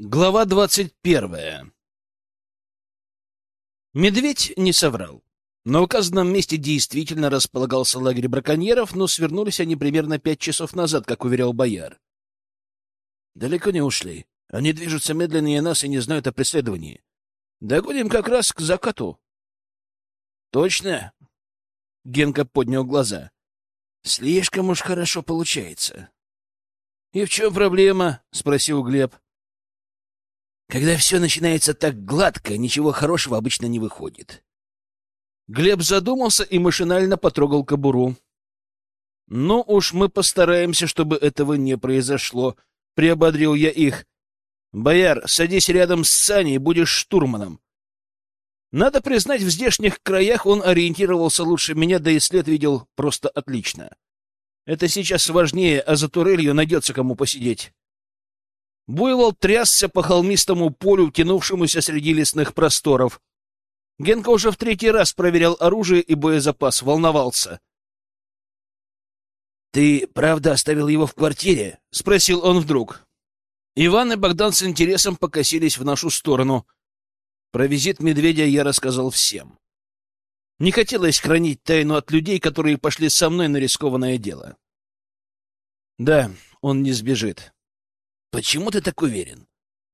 Глава двадцать первая. Медведь не соврал. На указанном месте действительно располагался лагерь браконьеров, но свернулись они примерно пять часов назад, как уверял бояр. Далеко не ушли. Они движутся медленнее нас и не знают о преследовании. Догоним как раз к закату. — Точно? — Генка поднял глаза. — Слишком уж хорошо получается. — И в чем проблема? — спросил Глеб. — когда все начинается так гладко, ничего хорошего обычно не выходит. Глеб задумался и машинально потрогал кобуру. «Ну уж мы постараемся, чтобы этого не произошло», — приободрил я их. «Бояр, садись рядом с Саней, будешь штурманом». Надо признать, в здешних краях он ориентировался лучше меня, да и след видел просто отлично. Это сейчас важнее, а за турелью найдется кому посидеть. Буйвол трясся по холмистому полю, тянувшемуся среди лесных просторов. Генка уже в третий раз проверял оружие и боезапас, волновался. — Ты правда оставил его в квартире? — спросил он вдруг. Иван и Богдан с интересом покосились в нашу сторону. Про визит медведя я рассказал всем. Не хотелось хранить тайну от людей, которые пошли со мной на рискованное дело. Да, он не сбежит. Почему ты так уверен?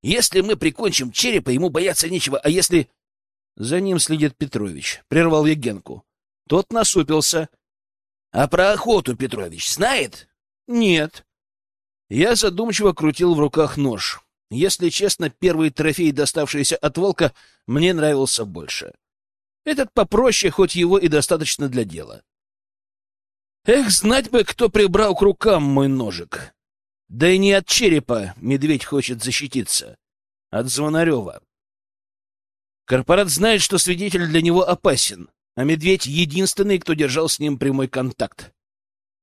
Если мы прикончим черепа, ему бояться нечего, а если... За ним следит Петрович. Прервал я Генку. Тот насупился. А про охоту Петрович знает? Нет. Я задумчиво крутил в руках нож. Если честно, первый трофей, доставшийся от волка, мне нравился больше. Этот попроще, хоть его и достаточно для дела. Эх, знать бы, кто прибрал к рукам мой ножик. Да и не от черепа медведь хочет защититься, от Звонарева. Корпорат знает, что свидетель для него опасен, а медведь — единственный, кто держал с ним прямой контакт.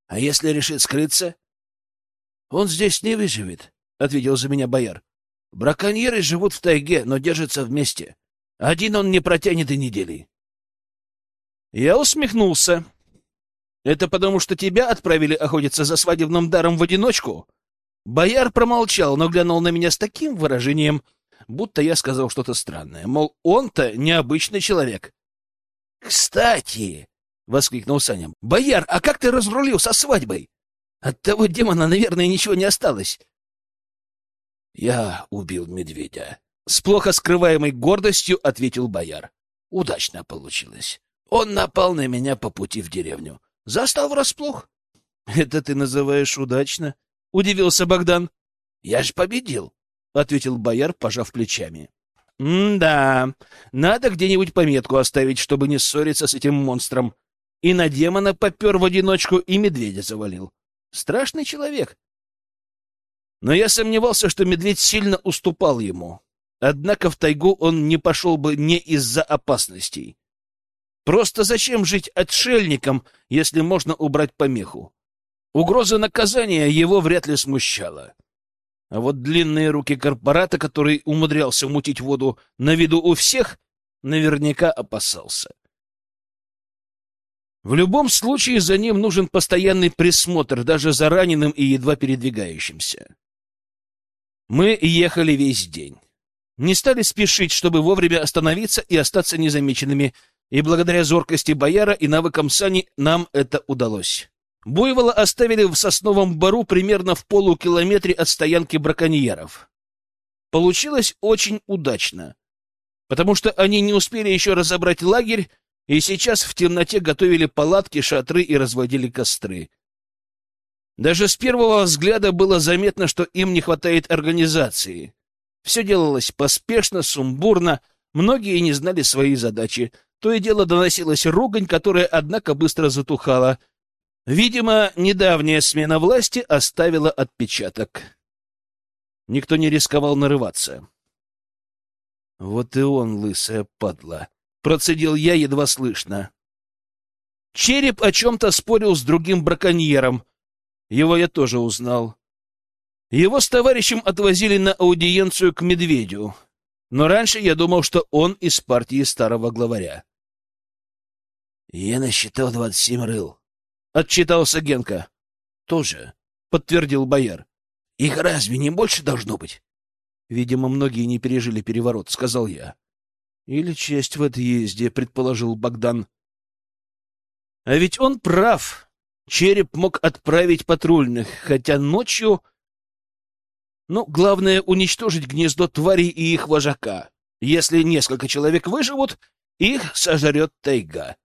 А если решит скрыться? — Он здесь не выживет, — ответил за меня бояр. — Браконьеры живут в тайге, но держатся вместе. Один он не протянет и недели. Я усмехнулся. — Это потому, что тебя отправили охотиться за свадебным даром в одиночку? — Бояр промолчал, но глянул на меня с таким выражением, будто я сказал что-то странное. Мол, он-то необычный человек. — Кстати, — воскликнул Саня, — бояр, а как ты разрулил со свадьбой? От того демона, наверное, ничего не осталось. — Я убил медведя. С плохо скрываемой гордостью ответил бояр. Удачно получилось. Он напал на меня по пути в деревню. Застал врасплох. — Это ты называешь удачно? — удивился Богдан. — Я ж победил, — ответил бояр, пожав плечами. — Да, надо где-нибудь пометку оставить, чтобы не ссориться с этим монстром. И на демона попер в одиночку, и медведя завалил. Страшный человек. Но я сомневался, что медведь сильно уступал ему. Однако в тайгу он не пошел бы не из-за опасностей. Просто зачем жить отшельником, если можно убрать помеху? Угроза наказания его вряд ли смущала. А вот длинные руки корпората, который умудрялся мутить воду на виду у всех, наверняка опасался. В любом случае за ним нужен постоянный присмотр, даже за раненым и едва передвигающимся. Мы ехали весь день. Не стали спешить, чтобы вовремя остановиться и остаться незамеченными, и благодаря зоркости бояра и навыкам сани нам это удалось. Буйвола оставили в сосновом бару примерно в полукилометре от стоянки браконьеров. Получилось очень удачно, потому что они не успели еще разобрать лагерь и сейчас в темноте готовили палатки, шатры и разводили костры. Даже с первого взгляда было заметно, что им не хватает организации. Все делалось поспешно, сумбурно, многие не знали свои задачи. То и дело доносилась ругань, которая, однако, быстро затухала — Видимо, недавняя смена власти оставила отпечаток. Никто не рисковал нарываться. Вот и он, лысая падла. Процедил я едва слышно. Череп о чем-то спорил с другим браконьером. Его я тоже узнал. Его с товарищем отвозили на аудиенцию к медведю. Но раньше я думал, что он из партии старого главаря. Я насчитал двадцать семь рыл. — отчитался Генка. — Тоже, — подтвердил бояр. — Их разве не больше должно быть? Видимо, многие не пережили переворот, — сказал я. Или честь в отъезде, — предположил Богдан. А ведь он прав. Череп мог отправить патрульных, хотя ночью... Ну, главное — уничтожить гнездо тварей и их вожака. Если несколько человек выживут, их сожрет тайга.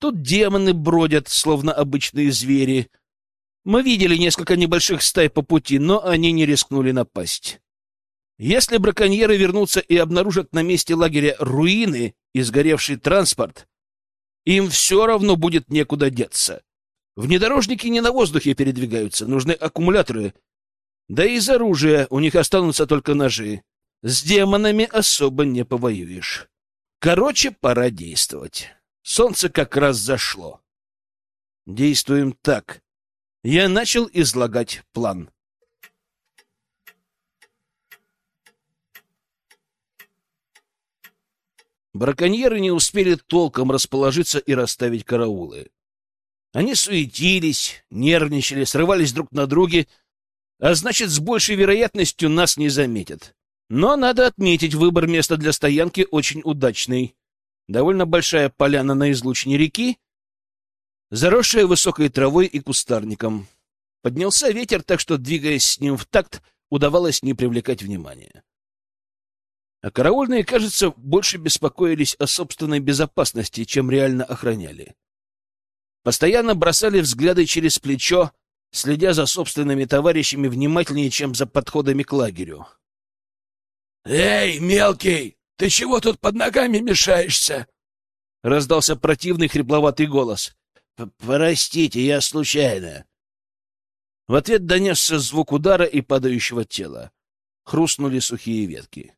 Тут демоны бродят, словно обычные звери. Мы видели несколько небольших стай по пути, но они не рискнули напасть. Если браконьеры вернутся и обнаружат на месте лагеря руины и сгоревший транспорт, им все равно будет некуда деться. Внедорожники не на воздухе передвигаются, нужны аккумуляторы. Да и из оружия у них останутся только ножи. С демонами особо не повоюешь. Короче, пора действовать. Солнце как раз зашло. Действуем так. Я начал излагать план. Браконьеры не успели толком расположиться и расставить караулы. Они суетились, нервничали, срывались друг на друге, а значит, с большей вероятностью нас не заметят. Но надо отметить, выбор места для стоянки очень удачный довольно большая поляна на излучине реки, заросшая высокой травой и кустарником. Поднялся ветер, так что, двигаясь с ним в такт, удавалось не привлекать внимания. А караульные, кажется, больше беспокоились о собственной безопасности, чем реально охраняли. Постоянно бросали взгляды через плечо, следя за собственными товарищами внимательнее, чем за подходами к лагерю. «Эй, мелкий, ты чего тут под ногами мешаешься? Раздался противный хрипловатый голос. Простите, я случайно. В ответ донесся звук удара и падающего тела. Хрустнули сухие ветки.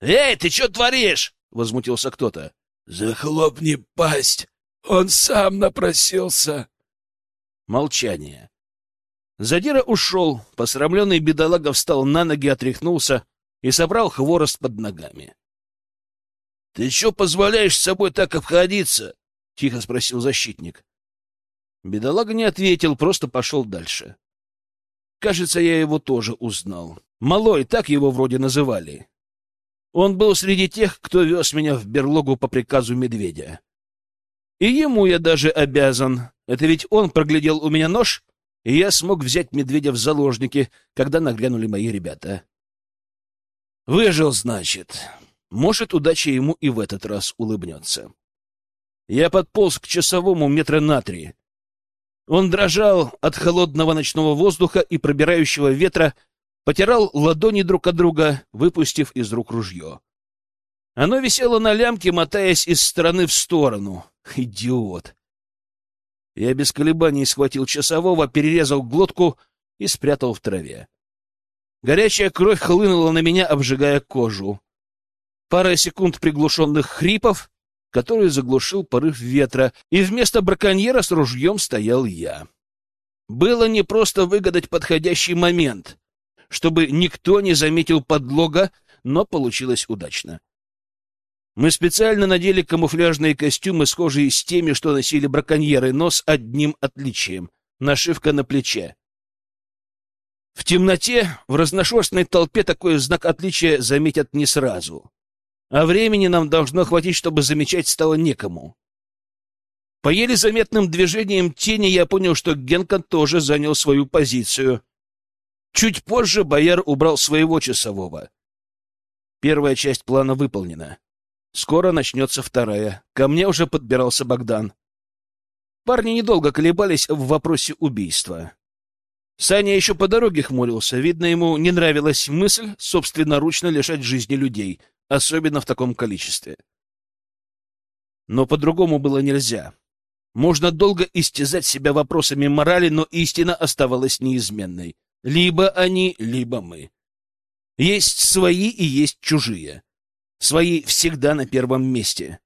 «Эй, ты что творишь?» — возмутился кто-то. «Захлопни пасть! Он сам напросился!» Молчание. Задира ушел, посрамленный бедолага встал на ноги, отряхнулся и собрал хворост под ногами. Ты что позволяешь с собой так обходиться? — тихо спросил защитник. Бедолага не ответил, просто пошел дальше. Кажется, я его тоже узнал. Малой, так его вроде называли. Он был среди тех, кто вез меня в берлогу по приказу медведя. И ему я даже обязан. Это ведь он проглядел у меня нож, и я смог взять медведя в заложники, когда наглянули мои ребята. Выжил, значит. Может, удача ему и в этот раз улыбнется. Я подполз к часовому метра на три. Он дрожал от холодного ночного воздуха и пробирающего ветра, потирал ладони друг от друга, выпустив из рук ружье. Оно висело на лямке, мотаясь из стороны в сторону. Идиот! Я без колебаний схватил часового, перерезал глотку и спрятал в траве. Горячая кровь хлынула на меня, обжигая кожу. Пара секунд приглушенных хрипов, который заглушил порыв ветра, и вместо браконьера с ружьем стоял я. Было не просто выгадать подходящий момент, чтобы никто не заметил подлога, но получилось удачно. Мы специально надели камуфляжные костюмы, схожие с теми, что носили браконьеры, но с одним отличием — нашивка на плече. В темноте, в разношерстной толпе такой знак отличия заметят не сразу а времени нам должно хватить, чтобы замечать стало некому. По еле заметным движениям тени я понял, что Генка тоже занял свою позицию. Чуть позже бояр убрал своего часового. Первая часть плана выполнена. Скоро начнется вторая. Ко мне уже подбирался Богдан. Парни недолго колебались в вопросе убийства. Саня еще по дороге хмурился. Видно, ему не нравилась мысль собственноручно лишать жизни людей — особенно в таком количестве. Но по-другому было нельзя. Можно долго истязать себя вопросами морали, но истина оставалась неизменной. Либо они, либо мы. Есть свои и есть чужие. Свои всегда на первом месте.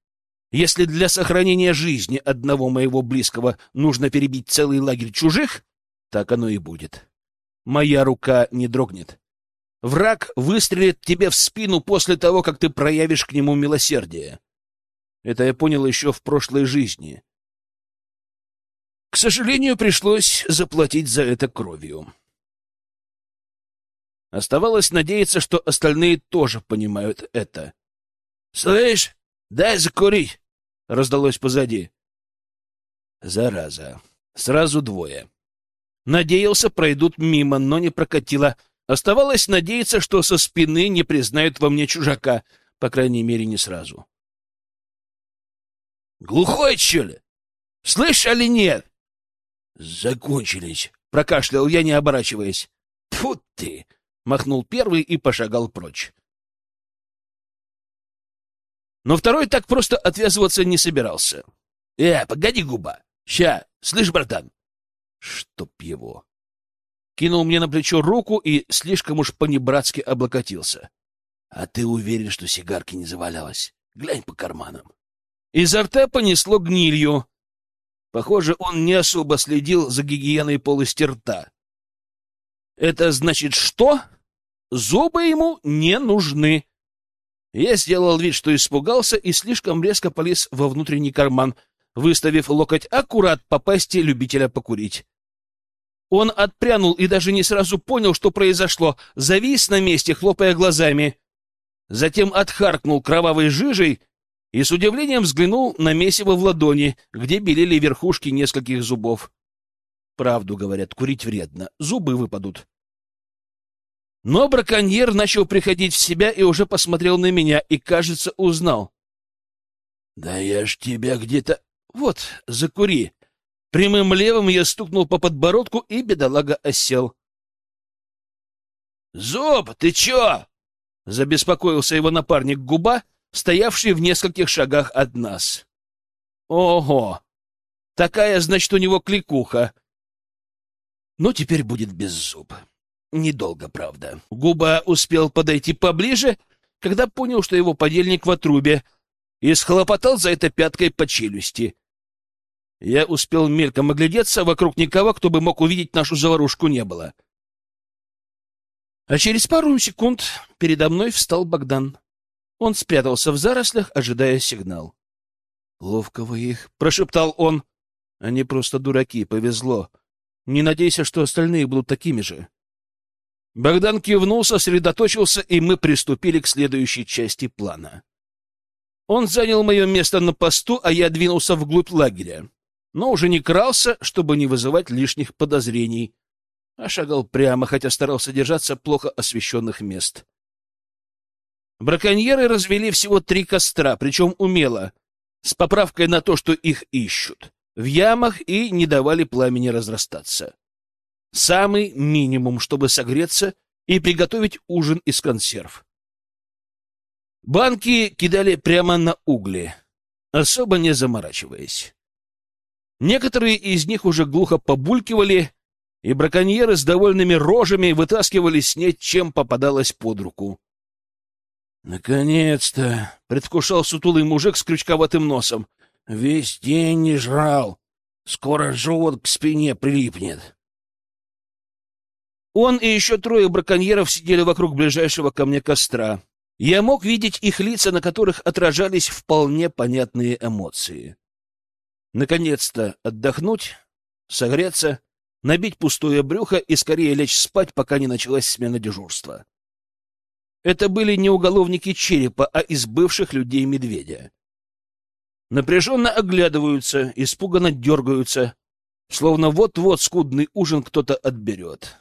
Если для сохранения жизни одного моего близкого нужно перебить целый лагерь чужих, так оно и будет. Моя рука не дрогнет. Враг выстрелит тебе в спину после того, как ты проявишь к нему милосердие. Это я понял еще в прошлой жизни. К сожалению, пришлось заплатить за это кровью. Оставалось надеяться, что остальные тоже понимают это. — Слышь, дай закурить! — раздалось позади. Зараза. Сразу двое. Надеялся, пройдут мимо, но не прокатило. Оставалось надеяться, что со спины не признают во мне чужака, по крайней мере, не сразу. «Глухой, что ли? Слышь, или нет?» «Закончились», — прокашлял я, не оборачиваясь. «Тьфу ты!» — махнул первый и пошагал прочь. Но второй так просто отвязываться не собирался. «Э, погоди, губа! Ща! Слышь, братан!» «Чтоб его!» Кинул мне на плечо руку и слишком уж понебратски облокотился. «А ты уверен, что сигарки не завалялась? Глянь по карманам!» Изо рта понесло гнилью. Похоже, он не особо следил за гигиеной полости рта. Это значит что? Зубы ему не нужны. Я сделал вид, что испугался, и слишком резко полез во внутренний карман, выставив локоть аккурат по пасти любителя покурить. Он отпрянул и даже не сразу понял, что произошло, завис на месте, хлопая глазами. Затем отхаркнул кровавой жижей и с удивлением взглянул на месиво в ладони, где белели верхушки нескольких зубов. Правду говорят, курить вредно, зубы выпадут. Но браконьер начал приходить в себя и уже посмотрел на меня и, кажется, узнал. — Да я ж тебя где-то... Вот, закури. Прямым левым я стукнул по подбородку, и бедолага осел. — Зуб, ты чё? — забеспокоился его напарник Губа, стоявший в нескольких шагах от нас. — Ого! Такая, значит, у него кликуха. Ну, теперь будет без зуб. Недолго, правда. Губа успел подойти поближе, когда понял, что его подельник в отрубе, и схлопотал за это пяткой по челюсти. Я успел мельком оглядеться, вокруг никого, кто бы мог увидеть нашу заварушку, не было. А через пару секунд передо мной встал Богдан. Он спрятался в зарослях, ожидая сигнал. — Ловко вы их, — прошептал он. — Они просто дураки, повезло. Не надейся, что остальные будут такими же. Богдан кивнул, сосредоточился, и мы приступили к следующей части плана. Он занял мое место на посту, а я двинулся вглубь лагеря. Но уже не крался, чтобы не вызывать лишних подозрений, а шагал прямо, хотя старался держаться плохо освещенных мест. Браконьеры развели всего три костра, причем умело, с поправкой на то, что их ищут, в ямах и не давали пламени разрастаться. Самый минимум, чтобы согреться и приготовить ужин из консерв. Банки кидали прямо на угли, особо не заморачиваясь. Некоторые из них уже глухо побулькивали, и браконьеры с довольными рожами вытаскивали снеть, чем попадалось под руку. «Наконец-то!» — предвкушал сутулый мужик с крючковатым носом. «Весь день не жрал. Скоро живот к спине прилипнет». Он и еще трое браконьеров сидели вокруг ближайшего ко мне костра. Я мог видеть их лица, на которых отражались вполне понятные эмоции. Наконец-то отдохнуть, согреться, набить пустое брюхо и скорее лечь спать, пока не началась смена дежурства. Это были не уголовники черепа, а из бывших людей медведя. Напряженно оглядываются, испуганно дергаются, словно вот-вот скудный ужин кто-то отберет.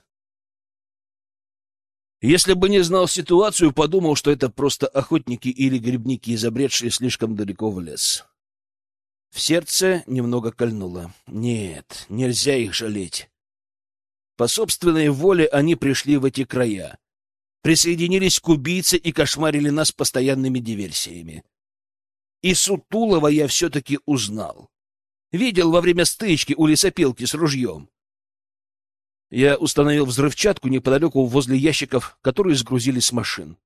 Если бы не знал ситуацию, подумал, что это просто охотники или грибники, забредшие слишком далеко в лес. В сердце немного кольнуло. Нет, нельзя их жалеть. По собственной воле они пришли в эти края. Присоединились к убийце и кошмарили нас постоянными диверсиями. И Сутулова я все-таки узнал. Видел во время стычки у лесопилки с ружьем. Я установил взрывчатку неподалеку возле ящиков, которые сгрузили с машин.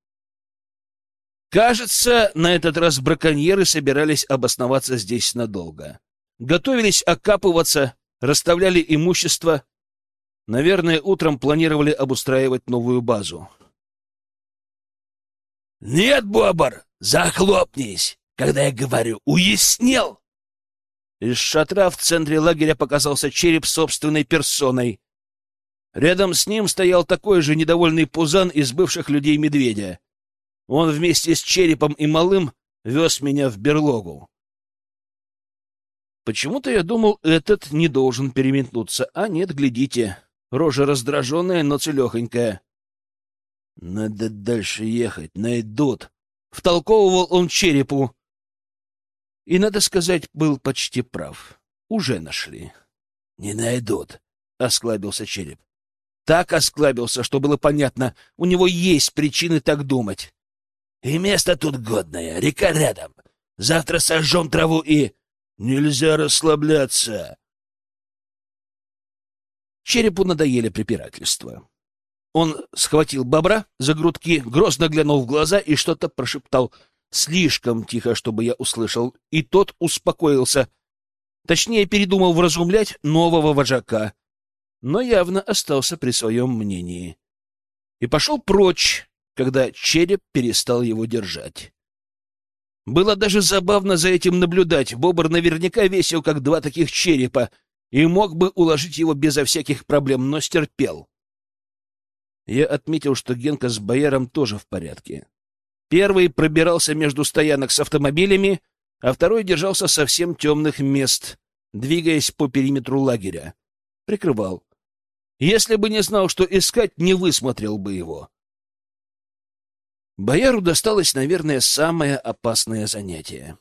Кажется, на этот раз браконьеры собирались обосноваться здесь надолго. Готовились окапываться, расставляли имущество. Наверное, утром планировали обустраивать новую базу. «Нет, Бобр, захлопнись, когда я говорю, уяснил!» Из шатра в центре лагеря показался череп собственной персоной. Рядом с ним стоял такой же недовольный пузан из бывших людей медведя. Он вместе с черепом и малым вез меня в берлогу. Почему-то я думал, этот не должен переметнуться, а нет, глядите, рожа раздраженная, но целехонькая. Надо дальше ехать, найдут. Втолковывал он черепу. И, надо сказать, был почти прав. Уже нашли. Не найдут, — осклабился череп. Так осклабился, что было понятно, у него есть причины так думать. И место тут годное, река рядом. Завтра сожжем траву и... Нельзя расслабляться. Черепу надоели препирательства. Он схватил бобра за грудки, грозно глянул в глаза и что-то прошептал слишком тихо, чтобы я услышал, и тот успокоился. Точнее, передумал вразумлять нового вожака, но явно остался при своем мнении. И пошел прочь, когда череп перестал его держать. Было даже забавно за этим наблюдать. Бобр наверняка весил, как два таких черепа, и мог бы уложить его безо всяких проблем, но стерпел. Я отметил, что Генка с Бояром тоже в порядке. Первый пробирался между стоянок с автомобилями, а второй держался совсем темных мест, двигаясь по периметру лагеря. Прикрывал. Если бы не знал, что искать, не высмотрел бы его. Бояру досталось, наверное, самое опасное занятие.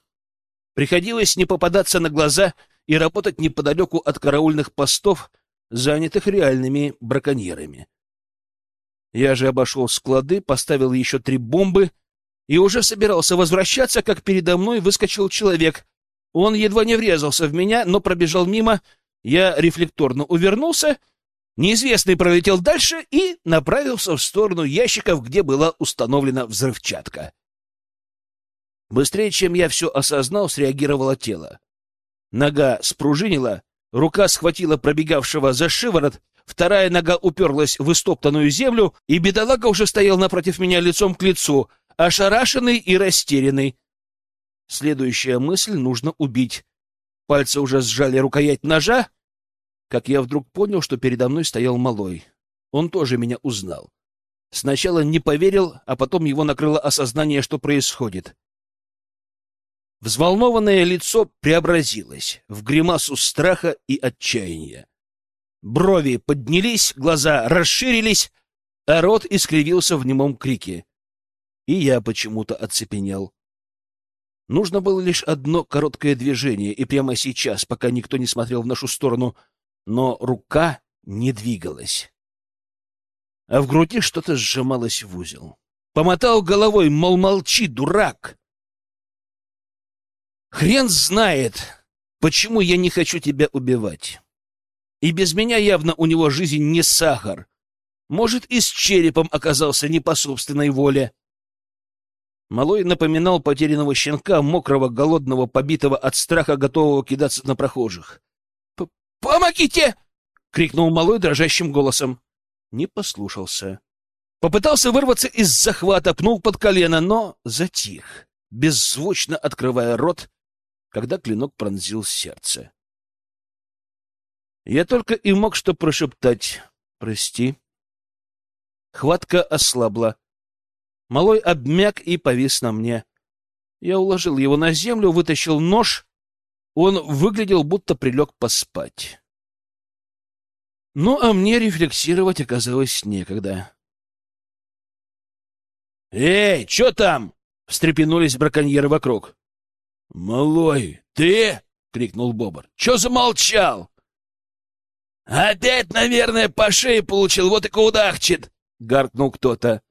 Приходилось не попадаться на глаза и работать неподалеку от караульных постов, занятых реальными браконьерами. Я же обошел склады, поставил еще три бомбы и уже собирался возвращаться, как передо мной выскочил человек. Он едва не врезался в меня, но пробежал мимо. Я рефлекторно увернулся — Неизвестный пролетел дальше и направился в сторону ящиков, где была установлена взрывчатка. Быстрее, чем я все осознал, среагировало тело. Нога спружинила, рука схватила пробегавшего за шиворот, вторая нога уперлась в истоптанную землю, и бедолага уже стоял напротив меня лицом к лицу, ошарашенный и растерянный. Следующая мысль — нужно убить. Пальцы уже сжали рукоять ножа, как я вдруг понял, что передо мной стоял малой. Он тоже меня узнал. Сначала не поверил, а потом его накрыло осознание, что происходит. Взволнованное лицо преобразилось в гримасу страха и отчаяния. Брови поднялись, глаза расширились, а рот искривился в немом крике. И я почему-то оцепенел. Нужно было лишь одно короткое движение, и прямо сейчас, пока никто не смотрел в нашу сторону, но рука не двигалась. А в груди что-то сжималось в узел. Помотал головой, мол, молчи, дурак. Хрен знает, почему я не хочу тебя убивать. И без меня явно у него жизнь не сахар. Может, и с черепом оказался не по собственной воле. Малой напоминал потерянного щенка, мокрого, голодного, побитого от страха, готового кидаться на прохожих. «Помогите!» — крикнул малой дрожащим голосом. Не послушался. Попытался вырваться из захвата, пнул под колено, но затих, беззвучно открывая рот, когда клинок пронзил сердце. Я только и мог что прошептать «Прости». Хватка ослабла. Малой обмяк и повис на мне. Я уложил его на землю, вытащил нож он выглядел, будто прилег поспать. Ну, а мне рефлексировать оказалось некогда. «Эй, что там?» — встрепенулись браконьеры вокруг. «Малой, ты?» — крикнул Бобр. «Че замолчал?» «Опять, наверное, по шее получил, вот и кудахчет!» — гаркнул кто-то.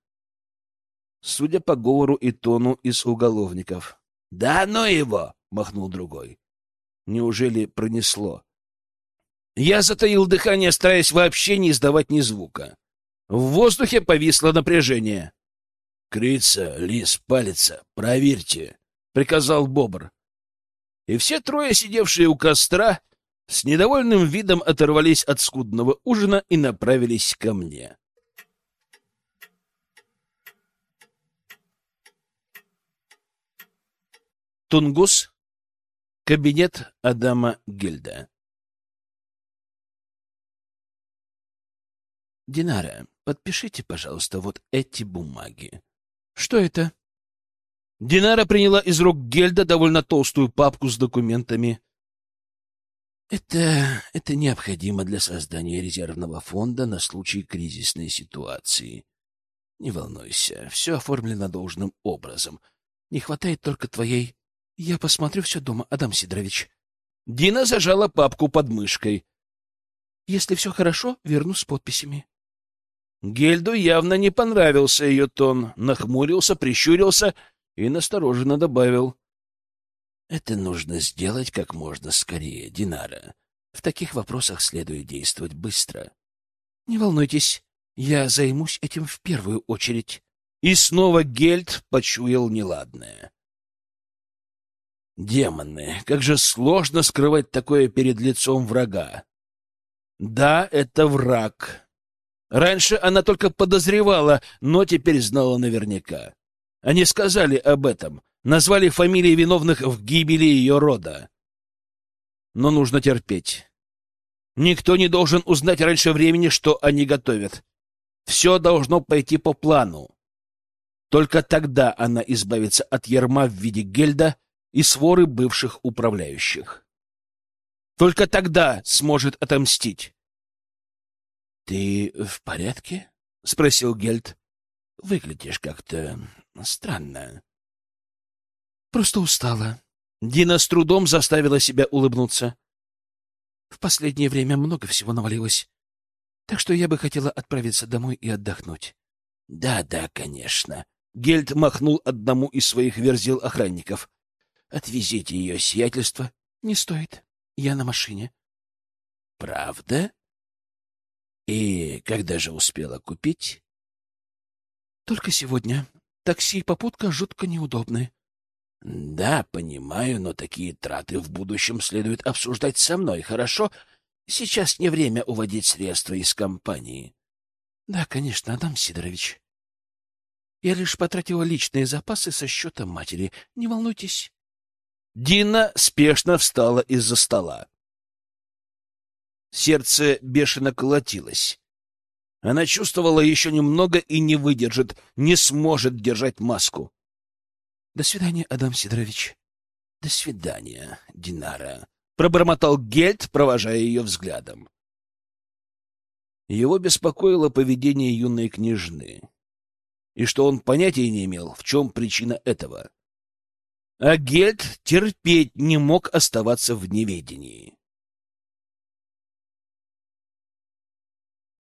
Судя по говору и тону из уголовников. «Да ну его!» — махнул другой. Неужели пронесло? Я затаил дыхание, стараясь вообще не издавать ни звука. В воздухе повисло напряжение. — Крица, лис, палица, проверьте, — приказал Бобр. И все трое, сидевшие у костра, с недовольным видом оторвались от скудного ужина и направились ко мне. Тунгус Кабинет Адама Гильда Динара, подпишите, пожалуйста, вот эти бумаги. Что это? Динара приняла из рук Гельда довольно толстую папку с документами. Это, это необходимо для создания резервного фонда на случай кризисной ситуации. Не волнуйся, все оформлено должным образом. Не хватает только твоей... Я посмотрю все дома, Адам Сидорович. Дина зажала папку под мышкой. Если все хорошо, верну с подписями. Гельду явно не понравился ее тон, нахмурился, прищурился и настороженно добавил. — Это нужно сделать как можно скорее, Динара. В таких вопросах следует действовать быстро. — Не волнуйтесь, я займусь этим в первую очередь. И снова Гельд почуял неладное. Демоны, как же сложно скрывать такое перед лицом врага. Да, это враг. Раньше она только подозревала, но теперь знала наверняка. Они сказали об этом, назвали фамилии виновных в гибели ее рода. Но нужно терпеть. Никто не должен узнать раньше времени, что они готовят. Все должно пойти по плану. Только тогда она избавится от ярма в виде гельда и своры бывших управляющих. Только тогда сможет отомстить. — Ты в порядке? — спросил Гельд. — Выглядишь как-то странно. — Просто устала. Дина с трудом заставила себя улыбнуться. В последнее время много всего навалилось. Так что я бы хотела отправиться домой и отдохнуть. Да, да, конечно. Гельд махнул одному из своих верзил охранников. Отвезите ее сиятельство. Не стоит. Я на машине. Правда? И когда же успела купить? Только сегодня. Такси и попутка жутко неудобны. Да, понимаю, но такие траты в будущем следует обсуждать со мной, хорошо? Сейчас не время уводить средства из компании. — Да, конечно, Адам Сидорович. Я лишь потратила личные запасы со счета матери. Не волнуйтесь. Дина спешно встала из-за стола. Сердце бешено колотилось. Она чувствовала еще немного и не выдержит, не сможет держать маску. — До свидания, Адам Сидорович. — До свидания, Динара пробормотал Гельд, провожая ее взглядом. Его беспокоило поведение юной княжны, и что он понятия не имел, в чем причина этого. А Гельд терпеть не мог оставаться в неведении.